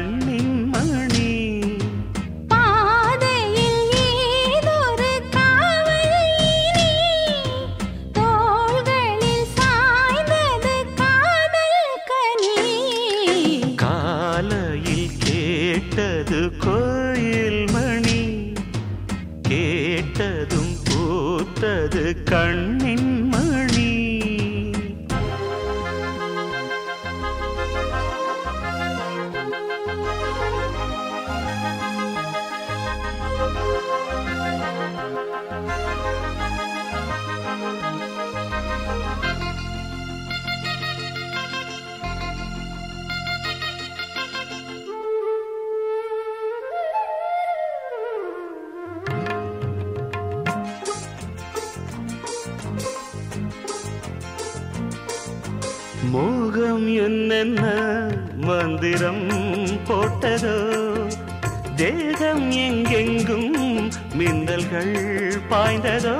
கண்ணின் மணி. கேட்டது கோயில் மணி. கேட்டதும் பூத்தது கண்ணின் மணி. மோகம் என்னென்ன மந்திரம் போட்டதோ தேகம் எங்கெங்கும் மின்னல்கள் பாய்ந்ததோ.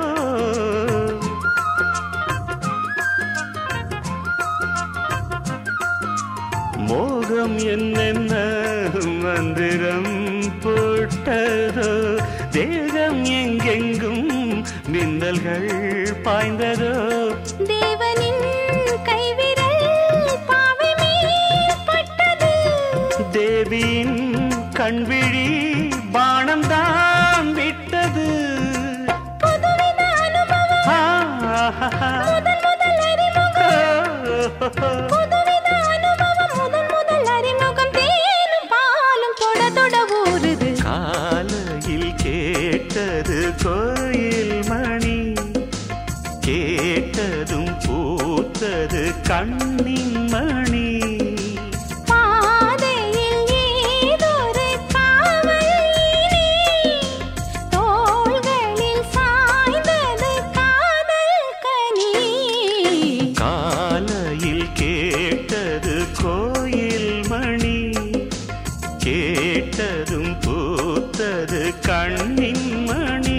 மோகம் என்னென்ன மந்திரம் போட்டதோ தேகம் எங்கெங்கும் மின்னல்கள் பாய்ந்ததோ. தொட தொட ஊறுது. காலையில் கேட்டது கோயில் மணி. கேட்டதும் பூத்தது கண்ணின் மணி. கேட்டதும் பூத்தது கண்ணின் மணி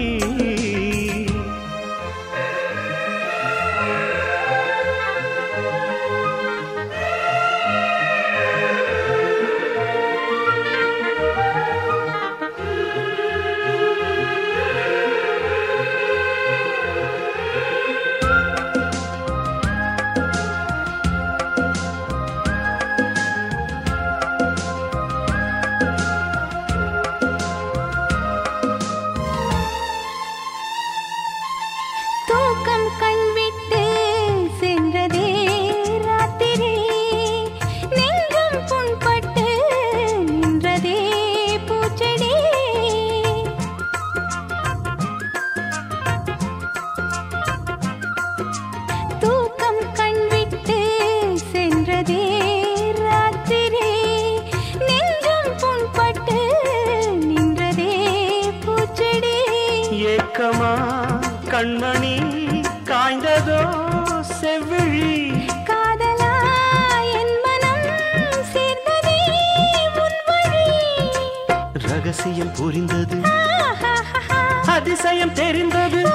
ரகசியம் புரிந்தது. அதிசயம் தெரிந்தது.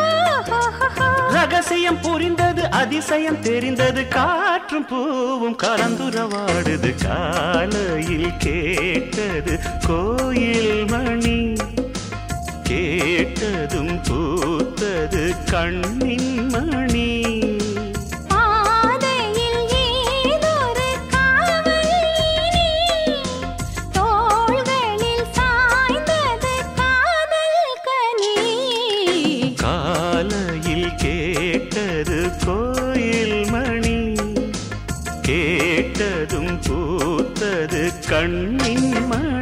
ரகசியம் புரிந்தது. அதிசயம் தெரிந்தது. காற்றும் பூவும் கலந்துரவாடுது. காலையில் கேட்டது கோயில் மணி. கேட்டதும் பூத்தது கண்ணின் மணி. பூத்தது கண்ணின் மண்.